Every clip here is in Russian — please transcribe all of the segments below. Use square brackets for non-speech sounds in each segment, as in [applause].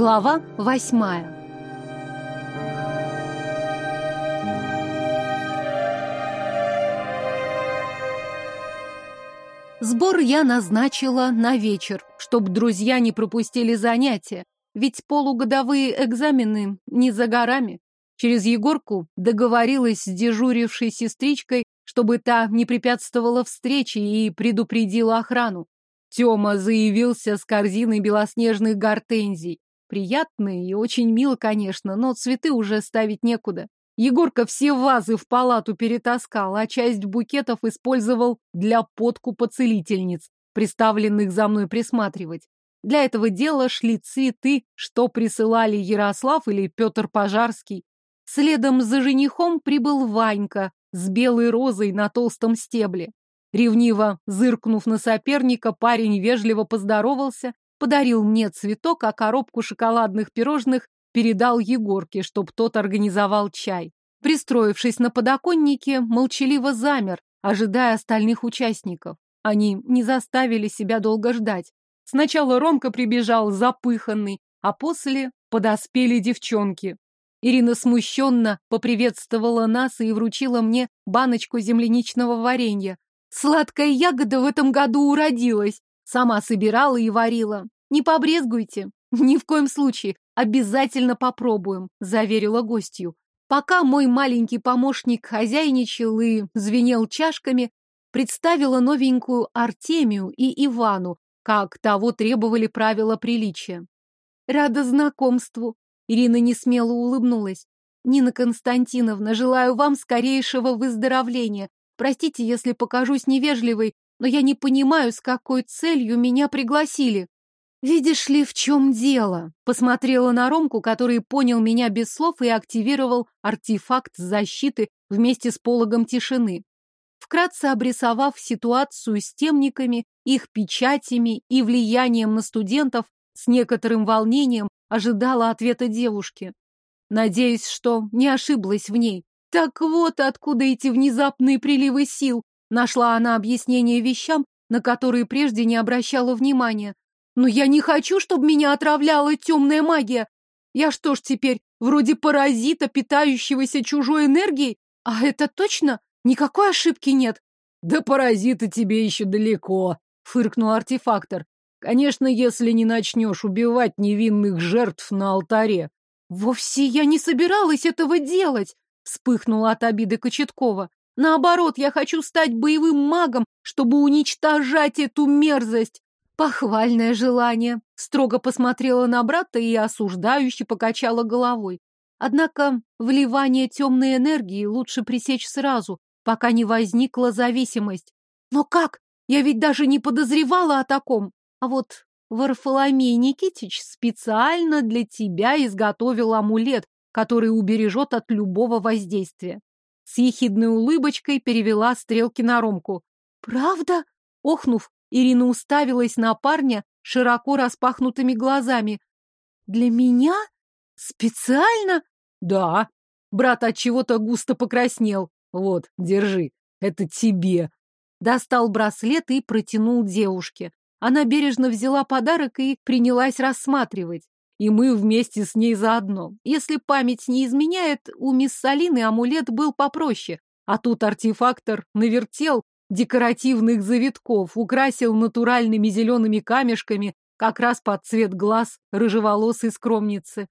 Глава восьмая Сбор я назначила на вечер, чтобы друзья не пропустили занятия, ведь полугодовые экзамены не за горами. Через Егорку договорилась с дежурившей сестричкой, чтобы та не препятствовала встрече и предупредила охрану. Тёма заявился с корзиной белоснежных гортензий. Приятно и очень мило, конечно, но цветы уже ставить некуда. Егорка все вазы в палату перетаскал, а часть букетов использовал для подкупа целительниц, приставленных за мной присматривать. Для этого дела шли цветы, что присылали Ярослав или Петр Пожарский. Следом за женихом прибыл Ванька с белой розой на толстом стебле. Ревниво зыркнув на соперника, парень вежливо поздоровался, подарил мне цветок, а коробку шоколадных пирожных передал Егорке, чтоб тот организовал чай. Пристроившись на подоконнике, молчаливо замер, ожидая остальных участников. Они не заставили себя долго ждать. Сначала Ромка прибежал запыханный, а после подоспели девчонки. Ирина смущенно поприветствовала нас и вручила мне баночку земляничного варенья. Сладкая ягода в этом году уродилась. Сама собирала и варила. Не побрезгуйте. [laughs] Ни в коем случае. Обязательно попробуем, заверила гостью. Пока мой маленький помощник хозяйничал и звенел чашками, представила новенькую Артемию и Ивану, как того требовали правила приличия. Рада знакомству. Ирина несмело улыбнулась. Нина Константиновна, желаю вам скорейшего выздоровления. Простите, если покажусь невежливой, но я не понимаю, с какой целью меня пригласили. «Видишь ли, в чем дело?» Посмотрела на Ромку, который понял меня без слов и активировал артефакт защиты вместе с пологом тишины. Вкратце обрисовав ситуацию с темниками, их печатями и влиянием на студентов, с некоторым волнением ожидала ответа девушки. Надеюсь, что не ошиблась в ней. Так вот откуда эти внезапные приливы сил. Нашла она объяснение вещам, на которые прежде не обращала внимания. Но я не хочу, чтобы меня отравляла темная магия. Я что ж теперь, вроде паразита, питающегося чужой энергией? А это точно? Никакой ошибки нет. Да паразита тебе еще далеко, фыркнул артефактор. Конечно, если не начнешь убивать невинных жертв на алтаре. Вовсе я не собиралась этого делать, вспыхнула от обиды Кочеткова. Наоборот, я хочу стать боевым магом, чтобы уничтожать эту мерзость. Похвальное желание. Строго посмотрела на брата и осуждающе покачала головой. Однако вливание темной энергии лучше пресечь сразу, пока не возникла зависимость. Но как? Я ведь даже не подозревала о таком. А вот Варфоломей Никитич специально для тебя изготовил амулет, который убережет от любого воздействия. С ехидной улыбочкой перевела стрелки на Ромку. «Правда?» Охнув, Ирина уставилась на парня широко распахнутыми глазами. «Для меня? Специально?» «Да». Брат от чего-то густо покраснел. «Вот, держи, это тебе». Достал браслет и протянул девушке. Она бережно взяла подарок и принялась рассматривать. И мы вместе с ней заодно. Если память не изменяет, у мисс Салины амулет был попроще. А тут артефактор навертел декоративных завитков, украсил натуральными зелеными камешками как раз под цвет глаз рыжеволосой скромницы.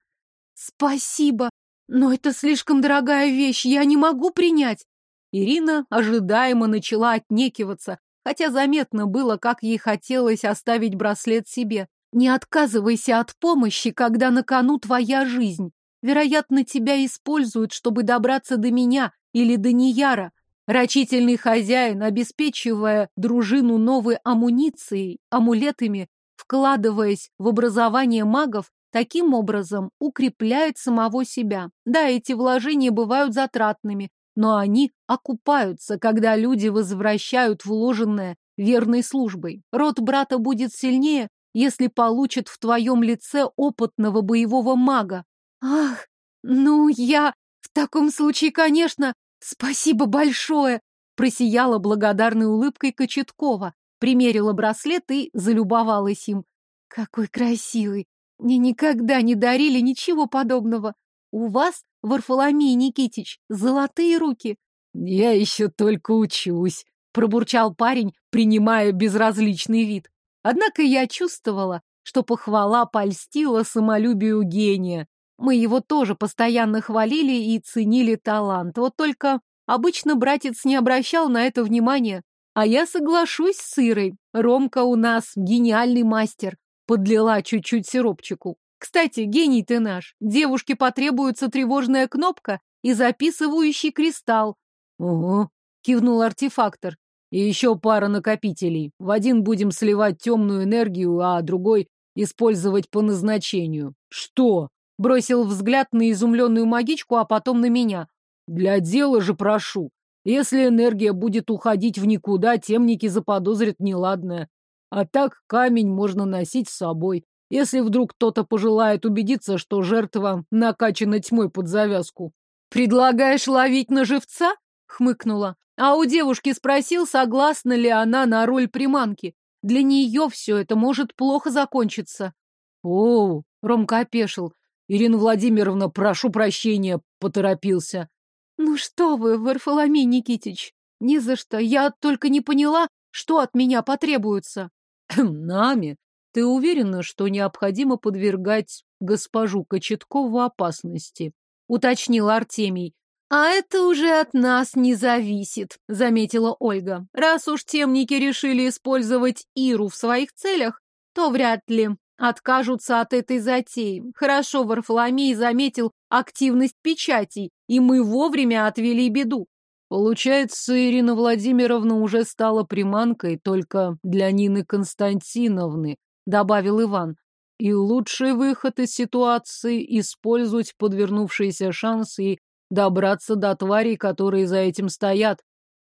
«Спасибо, но это слишком дорогая вещь, я не могу принять!» Ирина ожидаемо начала отнекиваться, хотя заметно было, как ей хотелось оставить браслет себе. «Не отказывайся от помощи, когда на кону твоя жизнь. Вероятно, тебя используют, чтобы добраться до меня или до Нияра. Рачительный хозяин, обеспечивая дружину новой амуницией, амулетами, вкладываясь в образование магов, таким образом укрепляет самого себя. Да, эти вложения бывают затратными, но они окупаются, когда люди возвращают вложенное верной службой. Род брата будет сильнее, если получит в твоем лице опытного боевого мага. Ах, ну я... В таком случае, конечно, «Спасибо большое!» — просияла благодарной улыбкой Кочеткова, примерила браслет и залюбовалась им. «Какой красивый! Мне никогда не дарили ничего подобного. У вас, Варфоломей Никитич, золотые руки. Я еще только учусь, пробурчал парень, принимая безразличный вид. Однако я чувствовала, что похвала польстила самолюбию гения. Мы его тоже постоянно хвалили и ценили талант. Вот только обычно братец не обращал на это внимания. А я соглашусь с Ирой. Ромка у нас гениальный мастер. Подлила чуть-чуть сиропчику. Кстати, гений ты наш. Девушке потребуется тревожная кнопка и записывающий кристалл. Угу, кивнул артефактор. И еще пара накопителей. В один будем сливать темную энергию, а другой использовать по назначению. Что? Бросил взгляд на изумленную магичку, а потом на меня. Для дела же прошу. Если энергия будет уходить в никуда, темники заподозрят неладное. А так камень можно носить с собой. Если вдруг кто-то пожелает убедиться, что жертва накачана тьмой под завязку. «Предлагаешь ловить на живца?» — хмыкнула. А у девушки спросил, согласна ли она на роль приманки. Для нее все это может плохо закончиться. О, Ромка опешил. Ирина Владимировна, прошу прощения, поторопился. Ну что вы, Варфоломей Никитич, ни за что. Я только не поняла, что от меня потребуется. Нами? Ты уверена, что необходимо подвергать госпожу Кочеткову опасности? Уточнил Артемий. «А это уже от нас не зависит», — заметила Ольга. «Раз уж темники решили использовать Иру в своих целях, то вряд ли откажутся от этой затеи. Хорошо Варфоломей заметил активность печатей, и мы вовремя отвели беду. Получается, Ирина Владимировна уже стала приманкой только для Нины Константиновны, добавил Иван. И лучший выход из ситуации — использовать подвернувшиеся шансы и добраться до тварей, которые за этим стоят.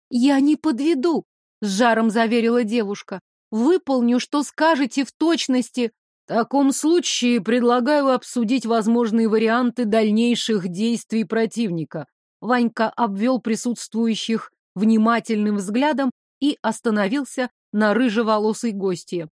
«Я не подведу», — с жаром заверила девушка. «Выполню, что скажете в точности». В таком случае предлагаю обсудить возможные варианты дальнейших действий противника. Ванька обвел присутствующих внимательным взглядом и остановился на рыжеволосой гостье.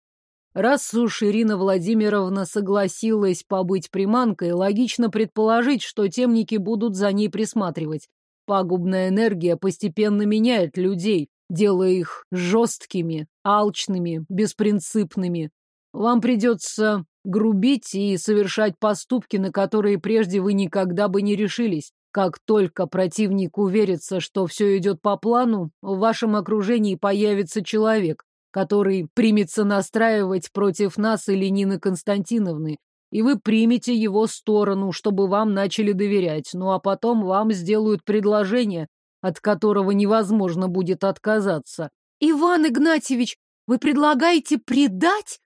Раз уж Ирина Владимировна согласилась побыть приманкой, логично предположить, что темники будут за ней присматривать. Пагубная энергия постепенно меняет людей, делая их жесткими, алчными, беспринципными. Вам придется грубить и совершать поступки, на которые прежде вы никогда бы не решились. Как только противник уверится, что все идет по плану, в вашем окружении появится человек, который примется настраивать против нас или Нины Константиновны, и вы примете его сторону, чтобы вам начали доверять, ну а потом вам сделают предложение, от которого невозможно будет отказаться. «Иван Игнатьевич, вы предлагаете предать?»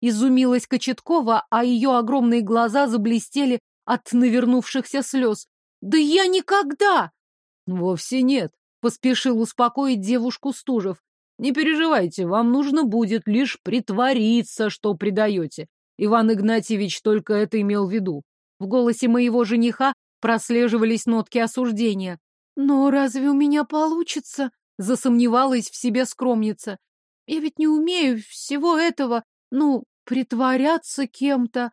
Изумилась Кочеткова, а ее огромные глаза заблестели от навернувшихся слез. «Да я никогда!» «Вовсе нет», — поспешил успокоить девушку Стужев. Не переживайте, вам нужно будет лишь притвориться, что предаете. Иван Игнатьевич только это имел в виду. В голосе моего жениха прослеживались нотки осуждения. «Но разве у меня получится?» — засомневалась в себе скромница. «Я ведь не умею всего этого, ну, притворяться кем-то».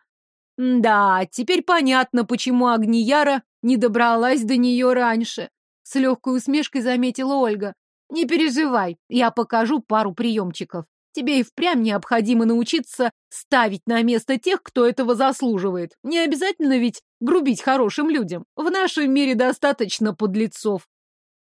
«Да, теперь понятно, почему Агнияра не добралась до нее раньше», — с легкой усмешкой заметила Ольга. Не переживай, я покажу пару приемчиков. Тебе и впрямь необходимо научиться ставить на место тех, кто этого заслуживает. Не обязательно ведь грубить хорошим людям. В нашем мире достаточно подлецов.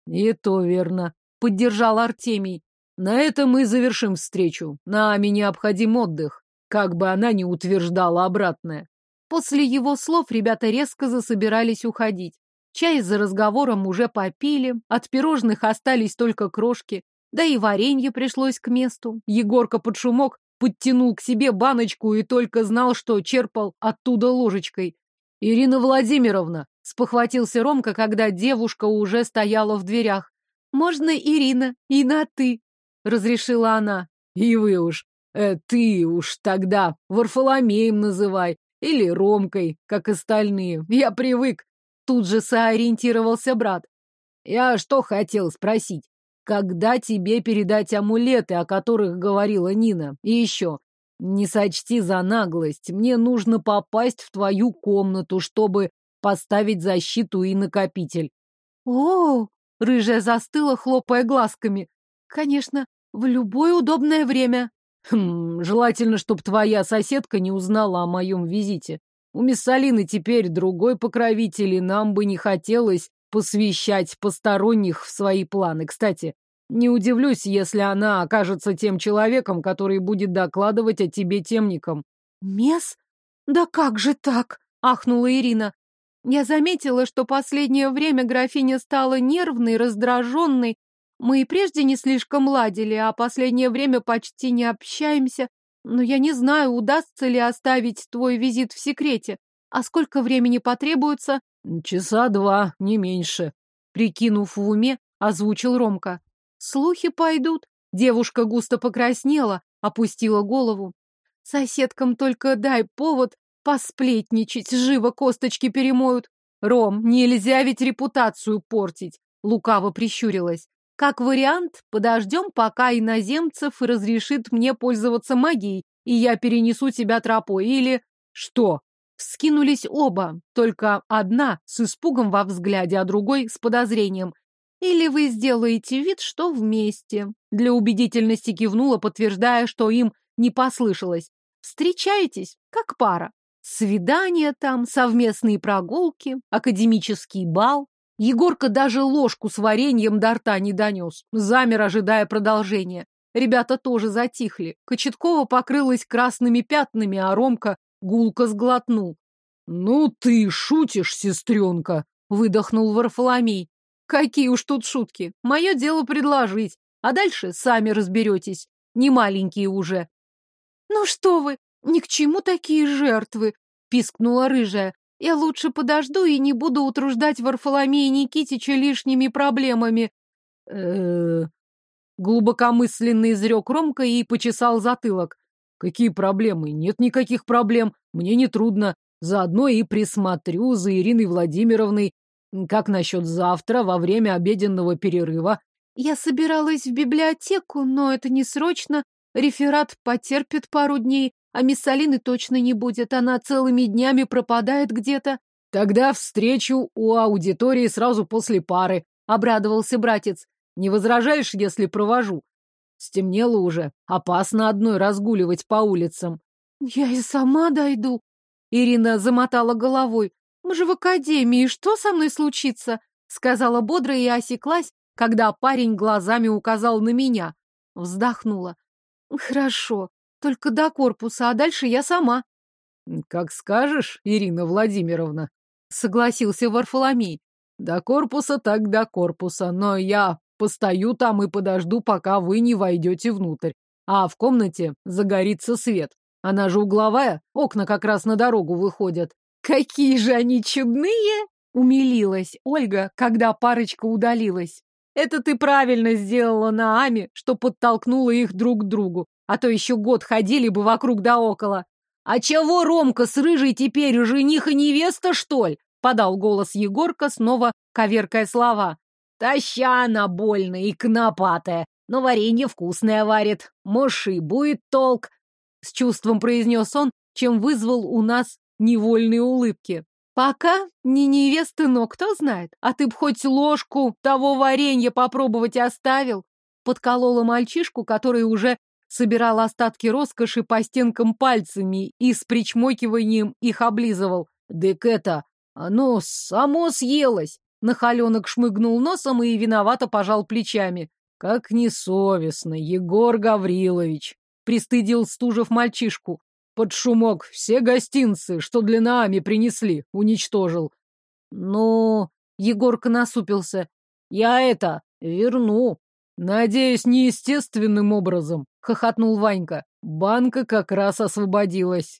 И то верно, поддержал Артемий. На этом мы завершим встречу. Нами необходим отдых, как бы она ни утверждала обратное. После его слов ребята резко засобирались уходить. Чай за разговором уже попили, от пирожных остались только крошки, да и варенье пришлось к месту. Егорка под шумок подтянул к себе баночку и только знал, что черпал оттуда ложечкой. «Ирина Владимировна!» — спохватился Ромка, когда девушка уже стояла в дверях. «Можно Ирина, и на «ты», — разрешила она. «И вы уж, э, ты уж тогда Варфоломеем называй, или Ромкой, как остальные. Я привык, Тут же соориентировался брат. Я что хотел спросить? Когда тебе передать амулеты, о которых говорила Нина? И еще, Не сочти за наглость. Мне нужно попасть в твою комнату, чтобы поставить защиту и накопитель. О, рыжая застыла, хлопая глазками. Конечно, в любое удобное время. Хм, желательно, чтобы твоя соседка не узнала о моем визите. У мисс Салины теперь другой покровитель, и нам бы не хотелось посвящать посторонних в свои планы. Кстати, не удивлюсь, если она окажется тем человеком, который будет докладывать о тебе темникам. Мес? Да как же так? Ахнула Ирина. Я заметила, что последнее время графиня стала нервной, раздраженной. Мы и прежде не слишком ладили, а последнее время почти не общаемся. Но я не знаю, удастся ли оставить твой визит в секрете. А сколько времени потребуется? Часа два, не меньше. Прикинув в уме, озвучил Ромка. Слухи пойдут. Девушка густо покраснела, опустила голову. Соседкам только дай повод посплетничать, живо косточки перемоют. Ром, нельзя ведь репутацию портить. Лукаво прищурилась. Как вариант, подождем, пока иноземцев разрешит мне пользоваться магией, и я перенесу тебя тропой. Или... Что? Скинулись оба, только одна с испугом во взгляде, а другой с подозрением. Или вы сделаете вид, что вместе. Для убедительности кивнула, подтверждая, что им не послышалось. Встречаетесь, как пара. Свидания там, совместные прогулки, академический бал. Егорка даже ложку с вареньем до рта не донес, замер, ожидая продолжения. Ребята тоже затихли. Кочеткова покрылась красными пятнами, а Ромка гулко сглотнул. — Ну ты шутишь, сестренка! — выдохнул Варфоломей. — Какие уж тут шутки! Мое дело предложить, а дальше сами разберетесь. Не маленькие уже. — Ну что вы, ни к чему такие жертвы! — пискнула рыжая. Я лучше подожду и не буду утруждать Варфоломея Никитича лишними проблемами. э Глубокомысленный изрек Ромка и почесал затылок. Какие проблемы? Нет никаких проблем. Мне не трудно. Заодно и присмотрю за Ириной Владимировной. Как насчет завтра, во время обеденного перерыва? Я собиралась в библиотеку, но это не срочно. Реферат потерпит пару дней. А мисс Алины точно не будет, она целыми днями пропадает где-то. Тогда встречу у аудитории сразу после пары, обрадовался братец. Не возражаешь, если провожу? Стемнело уже, опасно одной разгуливать по улицам. Я и сама дойду. Ирина замотала головой. Мы же в академии, что со мной случится? Сказала бодро и осеклась, когда парень глазами указал на меня. Вздохнула. Хорошо, только до корпуса, а дальше я сама. Как скажешь, Ирина Владимировна, согласился Варфоломей. До корпуса так до корпуса, но я постою там и подожду, пока вы не войдете внутрь. А в комнате загорится свет. Она же угловая, окна как раз на дорогу выходят. Какие же они чудные! Умилилась Ольга, когда парочка удалилась. Это ты правильно сделала на Аме, что подтолкнула их друг к другу а то еще год ходили бы вокруг да около. «А чего Ромка с Рыжей теперь, жених и невеста, что ли?» — подал голос Егорка, снова коверкая слова. «Таща она больная и кнопатая, но варенье вкусное варит. Моши будет толк!» — с чувством произнес он, чем вызвал у нас невольные улыбки. «Пока не невеста, но кто знает, а ты б хоть ложку того варенья попробовать оставил!» Подколола мальчишку, который уже собирал остатки роскоши по стенкам пальцами и с причмокиванием их облизывал. «Дык это, оно само съелось!» Нахаленок шмыгнул носом и виновато пожал плечами. «Как несовестно, Егор Гаврилович!» Пристыдил Стужев мальчишку. Под шумок все гостинцы, что для Наами принесли, уничтожил. «Ну...» — Егорка насупился. «Я это, верну». «Надеюсь, неестественным образом», — хохотнул Ванька. «Банка как раз освободилась».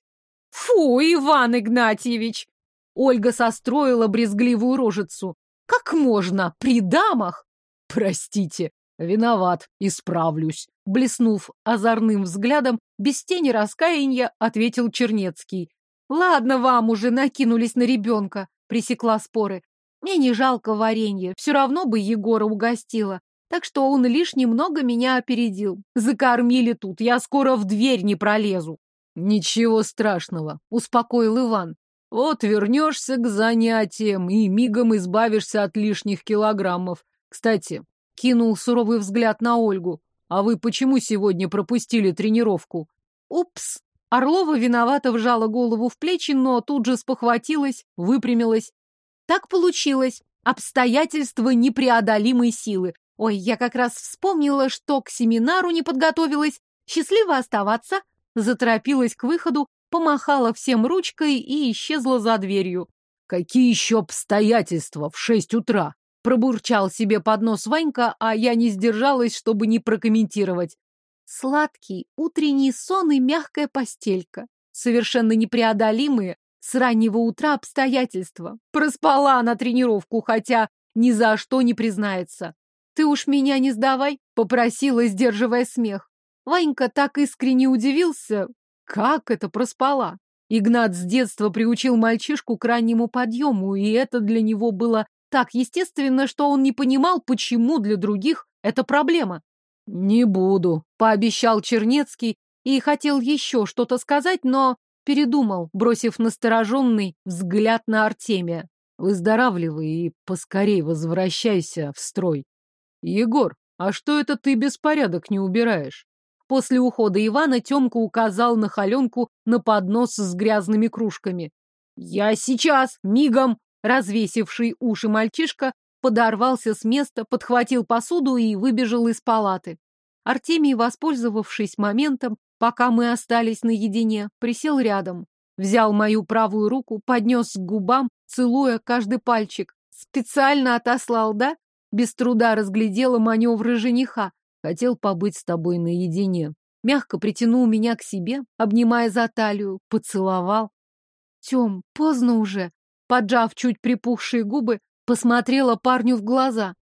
«Фу, Иван Игнатьевич!» Ольга состроила брезгливую рожицу. «Как можно? При дамах?» «Простите, виноват, исправлюсь», — блеснув озорным взглядом, без тени раскаяния ответил Чернецкий. «Ладно вам уже накинулись на ребенка», — пресекла споры. «Мне не жалко варенье, все равно бы Егора угостила так что он лишь немного меня опередил. Закормили тут, я скоро в дверь не пролезу. Ничего страшного, успокоил Иван. Вот вернешься к занятиям и мигом избавишься от лишних килограммов. Кстати, кинул суровый взгляд на Ольгу. А вы почему сегодня пропустили тренировку? Упс. Орлова виновато вжала голову в плечи, но тут же спохватилась, выпрямилась. Так получилось. Обстоятельства непреодолимой силы. Ой, я как раз вспомнила, что к семинару не подготовилась. Счастливо оставаться. Заторопилась к выходу, помахала всем ручкой и исчезла за дверью. Какие еще обстоятельства в шесть утра? Пробурчал себе под нос Ванька, а я не сдержалась, чтобы не прокомментировать. Сладкий утренний сон и мягкая постелька. Совершенно непреодолимые с раннего утра обстоятельства. Проспала на тренировку, хотя ни за что не признается. «Ты уж меня не сдавай», — попросила, сдерживая смех. Ванька так искренне удивился. Как это проспала? Игнат с детства приучил мальчишку к раннему подъему, и это для него было так естественно, что он не понимал, почему для других это проблема. «Не буду», — пообещал Чернецкий и хотел еще что-то сказать, но передумал, бросив настороженный взгляд на Артемия. «Выздоравливай и поскорей возвращайся в строй». «Егор, а что это ты беспорядок не убираешь?» После ухода Ивана Тёмка указал на холенку на поднос с грязными кружками. «Я сейчас, мигом!» Развесивший уши мальчишка подорвался с места, подхватил посуду и выбежал из палаты. Артемий, воспользовавшись моментом, пока мы остались наедине, присел рядом, взял мою правую руку, поднес к губам, целуя каждый пальчик. Специально отослал, да? Без труда разглядела маневры жениха. Хотел побыть с тобой наедине. Мягко притянул меня к себе, обнимая за талию, поцеловал. Тем, поздно уже. Поджав чуть припухшие губы, посмотрела парню в глаза.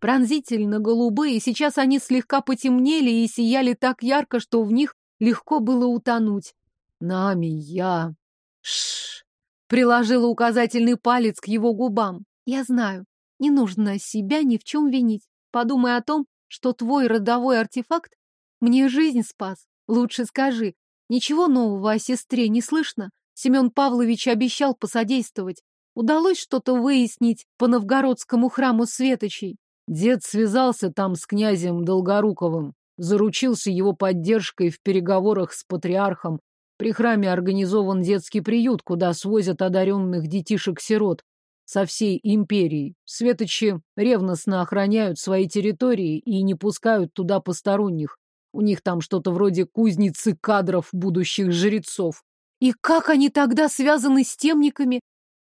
Пронзительно голубые, сейчас они слегка потемнели и сияли так ярко, что в них легко было утонуть. Нами я... Шш. Приложила указательный палец к его губам. Я знаю, не нужно себя ни в чем винить. Подумай о том, что твой родовой артефакт мне жизнь спас. Лучше скажи, ничего нового о сестре не слышно? Семен Павлович обещал посодействовать. Удалось что-то выяснить по новгородскому храму Светочей? Дед связался там с князем Долгоруковым, заручился его поддержкой в переговорах с патриархом. При храме организован детский приют, куда свозят одаренных детишек-сирот со всей империей. Светочи ревностно охраняют свои территории и не пускают туда посторонних. У них там что-то вроде кузницы кадров будущих жрецов. И как они тогда связаны с темниками?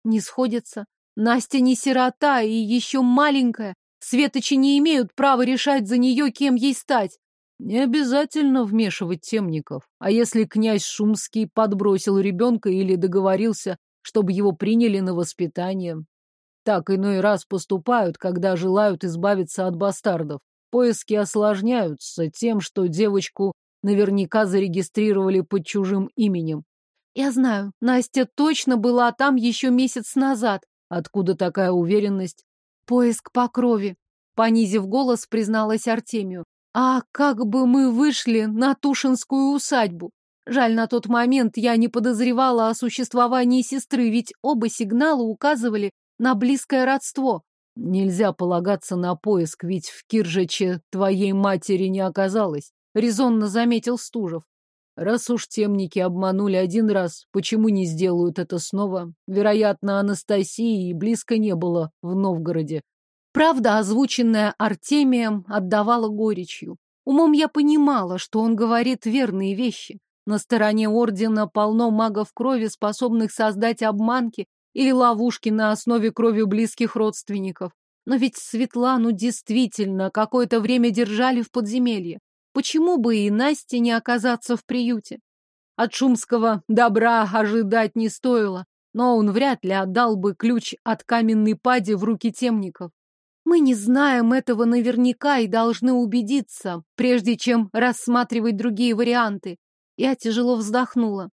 Не сходятся. Настя не сирота и еще маленькая. Светочи не имеют права решать за нее, кем ей стать. Не обязательно вмешивать темников. А если князь Шумский подбросил ребенка или договорился чтобы его приняли на воспитание. Так иной раз поступают, когда желают избавиться от бастардов. Поиски осложняются тем, что девочку наверняка зарегистрировали под чужим именем. Я знаю, Настя точно была там еще месяц назад. Откуда такая уверенность? Поиск по крови. Понизив голос, призналась Артемию. А как бы мы вышли на Тушинскую усадьбу? Жаль, на тот момент я не подозревала о существовании сестры, ведь оба сигнала указывали на близкое родство. Нельзя полагаться на поиск, ведь в Киржиче твоей матери не оказалось, резонно заметил Стужев. Раз уж темники обманули один раз, почему не сделают это снова? Вероятно, Анастасии близко не было в Новгороде. Правда, озвученная Артемием, отдавала горечью. Умом я понимала, что он говорит верные вещи. На стороне Ордена полно магов крови, способных создать обманки или ловушки на основе крови близких родственников. Но ведь Светлану действительно какое-то время держали в подземелье. Почему бы и Насте не оказаться в приюте? От Шумского добра ожидать не стоило, но он вряд ли отдал бы ключ от каменной пади в руки темников. Мы не знаем этого наверняка и должны убедиться, прежде чем рассматривать другие варианты. Я тяжело вздохнула.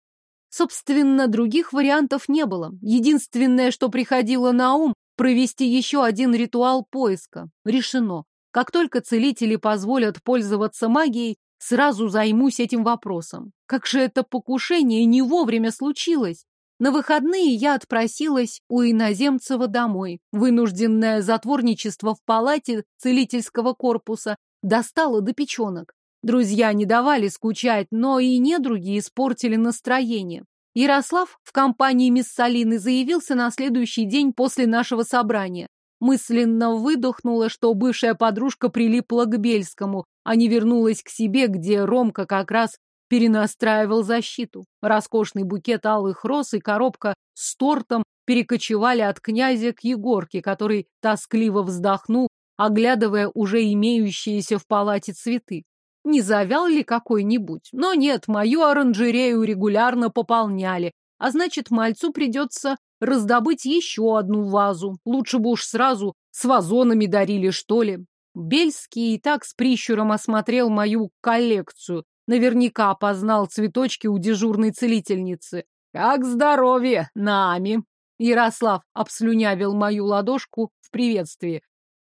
Собственно, других вариантов не было. Единственное, что приходило на ум, провести еще один ритуал поиска. Решено. Как только целители позволят пользоваться магией, сразу займусь этим вопросом. Как же это покушение не вовремя случилось? На выходные я отпросилась у иноземцева домой. Вынужденное затворничество в палате целительского корпуса достало до печенок. Друзья не давали скучать, но и недруги испортили настроение. Ярослав в компании мисс Салины заявился на следующий день после нашего собрания. Мысленно выдохнула, что бывшая подружка прилипла к Бельскому, а не вернулась к себе, где Ромка как раз перенастраивал защиту. Роскошный букет алых роз и коробка с тортом перекочевали от князя к Егорке, который тоскливо вздохнул, оглядывая уже имеющиеся в палате цветы. Не завял ли какой-нибудь? Но нет, мою оранжерею регулярно пополняли, а значит, мальцу придется раздобыть еще одну вазу. Лучше бы уж сразу с вазонами дарили, что ли. Бельский и так с прищуром осмотрел мою коллекцию, Наверняка опознал цветочки у дежурной целительницы. «Как здоровье! Нами!» Ярослав обслюнявил мою ладошку в приветствии.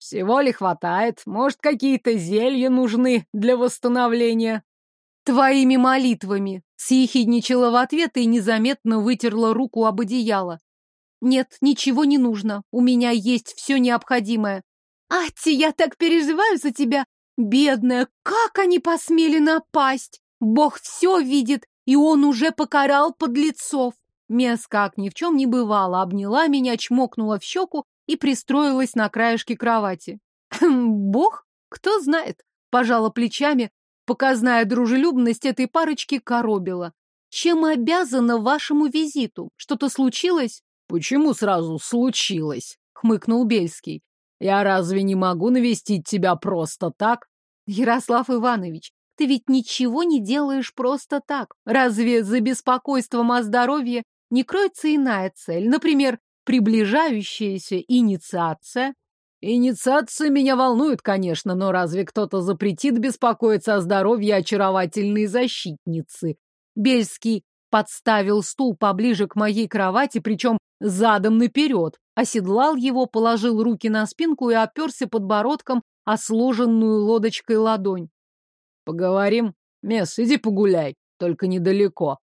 «Всего ли хватает? Может, какие-то зелья нужны для восстановления?» «Твоими молитвами!» Съехидничала в ответ и незаметно вытерла руку об одеяло. «Нет, ничего не нужно. У меня есть все необходимое». «Ати, я так переживаю за тебя. Бедная, как они посмели напасть! Бог все видит, и он уже покарал подлецов. Мес, как ни в чем не бывало, обняла меня, чмокнула в щеку и пристроилась на краешке кровати. Бог? Кто знает? Пожала плечами. Показная дружелюбность этой парочки коробила. Чем обязана вашему визиту? Что-то случилось? Почему сразу случилось? Хмыкнул Бельский. Я разве не могу навестить тебя просто так? Ярослав Иванович, ты ведь ничего не делаешь просто так. Разве за беспокойством о здоровье не кроется иная цель? Например, приближающаяся инициация? Инициация меня волнует, конечно, но разве кто-то запретит беспокоиться о здоровье очаровательной защитницы? Бельский подставил стул поближе к моей кровати, причем задом наперед, оседлал его, положил руки на спинку и оперся подбородком о сложенную лодочкой ладонь. «Поговорим? Месс, иди погуляй, только недалеко».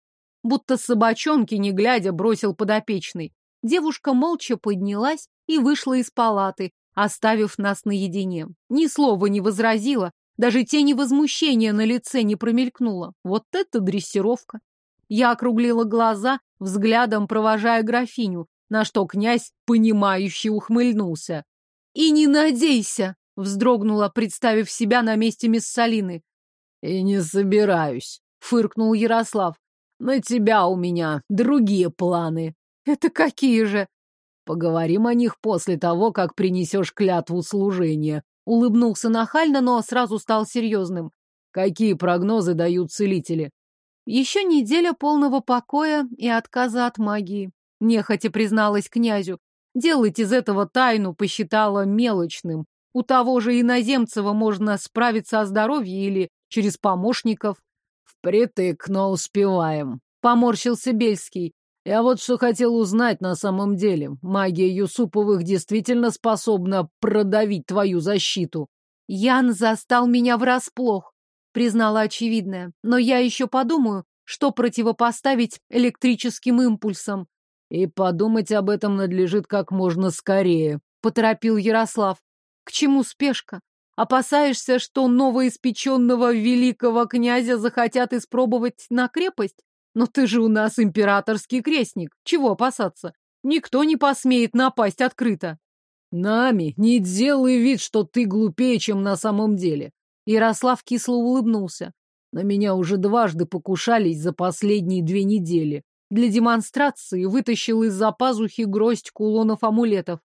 Будто собачонки, не глядя, бросил подопечный. Девушка молча поднялась и вышла из палаты, оставив нас наедине. Ни слова не возразила, даже тени возмущения на лице не промелькнуло. Вот это дрессировка! Я округлила глаза, взглядом провожая графиню, на что князь, понимающе ухмыльнулся. «И не надейся!» — вздрогнула, представив себя на месте мисс Салины. «И не собираюсь», — фыркнул Ярослав. «На тебя у меня другие планы». «Это какие же?» «Поговорим о них после того, как принесешь клятву служения», — улыбнулся нахально, но сразу стал серьезным. «Какие прогнозы дают целители?» Еще неделя полного покоя и отказа от магии. Нехотя призналась князю. Делать из этого тайну посчитала мелочным. У того же иноземцева можно справиться о здоровье или через помощников. Впритык, но успеваем. Поморщился Бельский. Я вот что хотел узнать на самом деле. Магия Юсуповых действительно способна продавить твою защиту. Ян застал меня врасплох признала очевидное. Но я еще подумаю, что противопоставить электрическим импульсам. И подумать об этом надлежит как можно скорее, поторопил Ярослав. К чему спешка? Опасаешься, что новоиспеченного великого князя захотят испробовать на крепость? Но ты же у нас императорский крестник. Чего опасаться? Никто не посмеет напасть открыто. Нами не делай вид, что ты глупее, чем на самом деле. Ярослав кисло улыбнулся. На меня уже дважды покушались за последние две недели. Для демонстрации вытащил из-за пазухи гроздь кулонов-амулетов.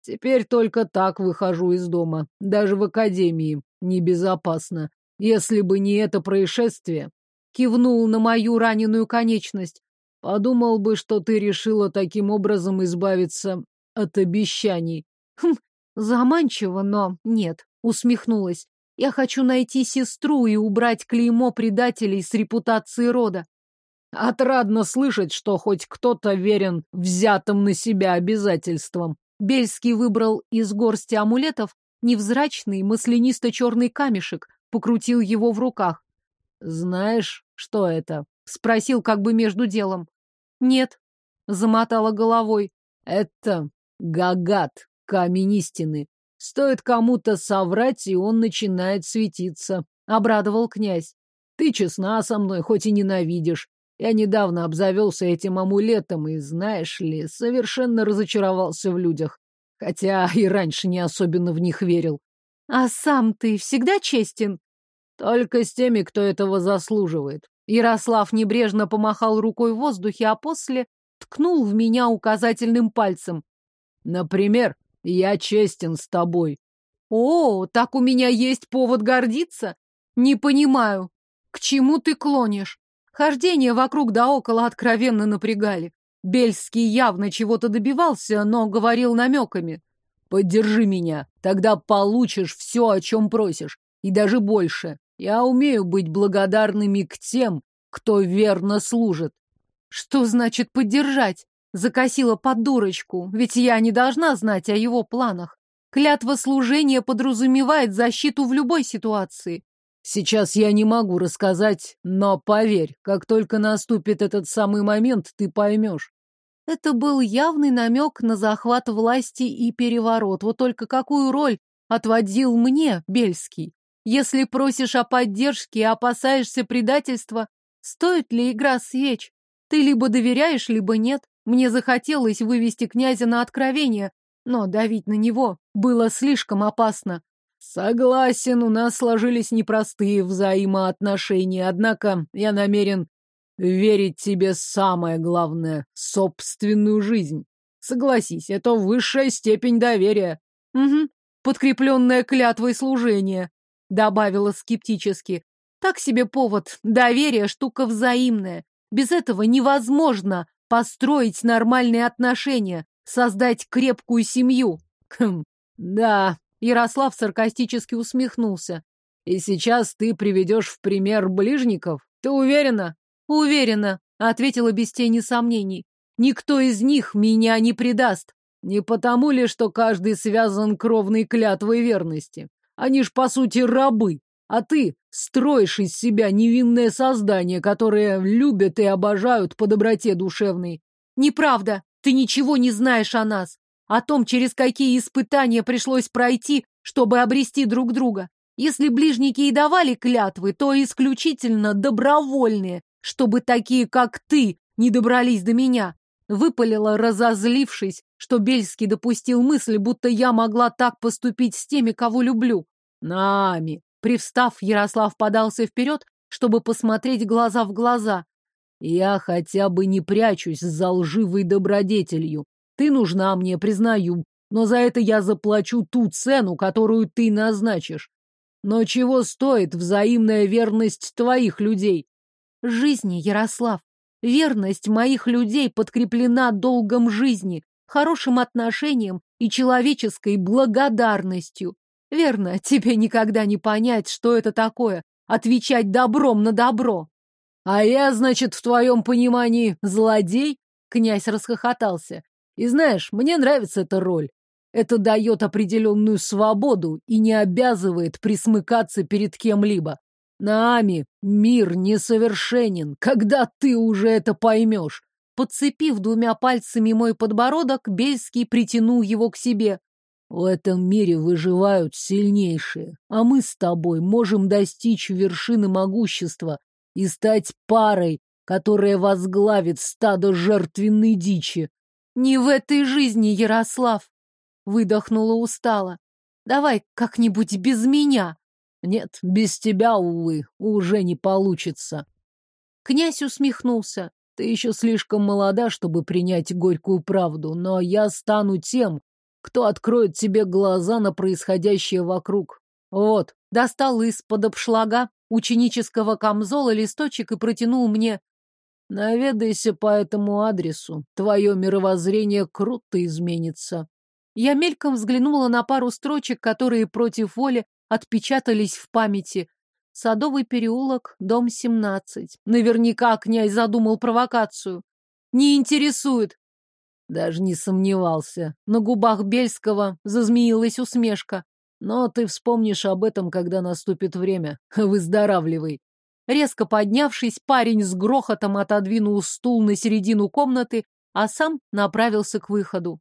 Теперь только так выхожу из дома. Даже в академии небезопасно. Если бы не это происшествие, кивнул на мою раненую конечность. Подумал бы, что ты решила таким образом избавиться от обещаний. Хм, заманчиво, но нет, усмехнулась. Я хочу найти сестру и убрать клеймо предателей с репутации рода. Отрадно слышать, что хоть кто-то верен взятым на себя обязательствам. Бельский выбрал из горсти амулетов невзрачный маслянисто-черный камешек, покрутил его в руках. Знаешь, что это? Спросил как бы между делом. Нет, замотала головой. Это гагат, камень истины. Стоит кому-то соврать, и он начинает светиться. Обрадовал князь. Ты честна со мной, хоть и ненавидишь. Я недавно обзавелся этим амулетом и, знаешь ли, совершенно разочаровался в людях. Хотя и раньше не особенно в них верил. А сам ты всегда честен? Только с теми, кто этого заслуживает. Ярослав небрежно помахал рукой в воздухе, а после ткнул в меня указательным пальцем. Например, я честен с тобой. О, так у меня есть повод гордиться? Не понимаю, к чему ты клонишь? Хождение вокруг да около откровенно напрягали. Бельский явно чего-то добивался, но говорил намеками. «Поддержи меня, тогда получишь все, о чем просишь, и даже больше. Я умею быть благодарными к тем, кто верно служит». «Что значит поддержать?» Закосила под дурочку, ведь я не должна знать о его планах. Клятва служения подразумевает защиту в любой ситуации. Сейчас я не могу рассказать, но поверь, как только наступит этот самый момент, ты поймешь. Это был явный намек на захват власти и переворот. Вот только какую роль отводил мне Бельский? Если просишь о поддержке и опасаешься предательства, стоит ли игра свеч? Ты либо доверяешь, либо нет. Мне захотелось вывести князя на откровение, но давить на него было слишком опасно. Согласен, у нас сложились непростые взаимоотношения, однако я намерен верить тебе самое главное — собственную жизнь. Согласись, это высшая степень доверия. Угу, подкрепленная клятвой служения, добавила скептически. Так себе повод. Доверие — штука взаимная. Без этого невозможно построить нормальные отношения, создать крепкую семью. Хм, да, Ярослав саркастически усмехнулся. «И сейчас ты приведешь в пример ближников? Ты уверена?» «Уверена», — ответила без тени сомнений. «Никто из них меня не предаст. Не потому ли, что каждый связан кровной клятвой верности? Они ж, по сути, рабы. А ты строишь из себя невинное создание, которое любят и обожают по доброте душевной». «Неправда. Ты ничего не знаешь о нас о том, через какие испытания пришлось пройти, чтобы обрести друг друга. Если ближники и давали клятвы, то исключительно добровольные, чтобы такие, как ты, не добрались до меня. Выпалила, разозлившись, что Бельский допустил мысль, будто я могла так поступить с теми, кого люблю. Нами. Привстав, Ярослав подался вперед, чтобы посмотреть глаза в глаза. Я хотя бы не прячусь за лживой добродетелью. Ты нужна мне, признаю, но за это я заплачу ту цену, которую ты назначишь. Но чего стоит взаимная верность твоих людей? Жизни, Ярослав. Верность моих людей подкреплена долгом жизни, хорошим отношением и человеческой благодарностью. Верно, тебе никогда не понять, что это такое — отвечать добром на добро. А я, значит, в твоем понимании злодей? Князь расхохотался. И знаешь, мне нравится эта роль. Это дает определенную свободу и не обязывает присмыкаться перед кем-либо. Наами, мир несовершенен, когда ты уже это поймешь. Подцепив двумя пальцами мой подбородок, Бельский притянул его к себе. В этом мире выживают сильнейшие, а мы с тобой можем достичь вершины могущества и стать парой, которая возглавит стадо жертвенной дичи. «Не в этой жизни, Ярослав!» Выдохнула устало. «Давай как-нибудь без меня!» «Нет, без тебя, увы, уже не получится!» Князь усмехнулся. «Ты еще слишком молода, чтобы принять горькую правду, но я стану тем, кто откроет тебе глаза на происходящее вокруг. Вот!» Достал из-под обшлага ученического камзола листочек и протянул мне. Наведайся по этому адресу. Твое мировоззрение круто изменится. Я мельком взглянула на пару строчек, которые против воли отпечатались в памяти. Садовый переулок, дом 17. Наверняка князь задумал провокацию. Не интересует. Даже не сомневался. На губах Бельского зазмеилась усмешка. Но ты вспомнишь об этом, когда наступит время. Выздоравливай. Резко поднявшись, парень с грохотом отодвинул стул на середину комнаты, а сам направился к выходу.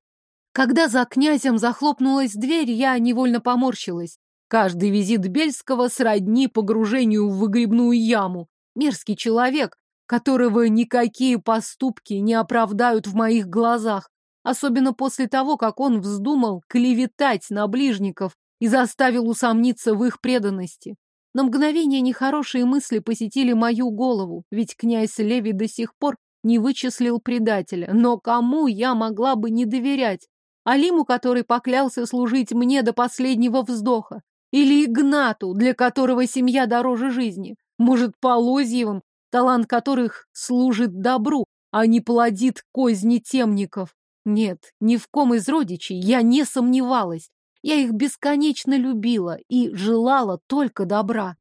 Когда за князем захлопнулась дверь, я невольно поморщилась. Каждый визит Бельского сродни погружению в выгребную яму. Мерзкий человек, которого никакие поступки не оправдают в моих глазах, особенно после того, как он вздумал клеветать на ближников и заставил усомниться в их преданности. На мгновение нехорошие мысли посетили мою голову, ведь князь Леви до сих пор не вычислил предателя. Но кому я могла бы не доверять? Алиму, который поклялся служить мне до последнего вздоха? Или Игнату, для которого семья дороже жизни? Может, Полозьевым, талант которых служит добру, а не плодит козни темников? Нет, ни в ком из родичей я не сомневалась. Я их бесконечно любила и желала только добра.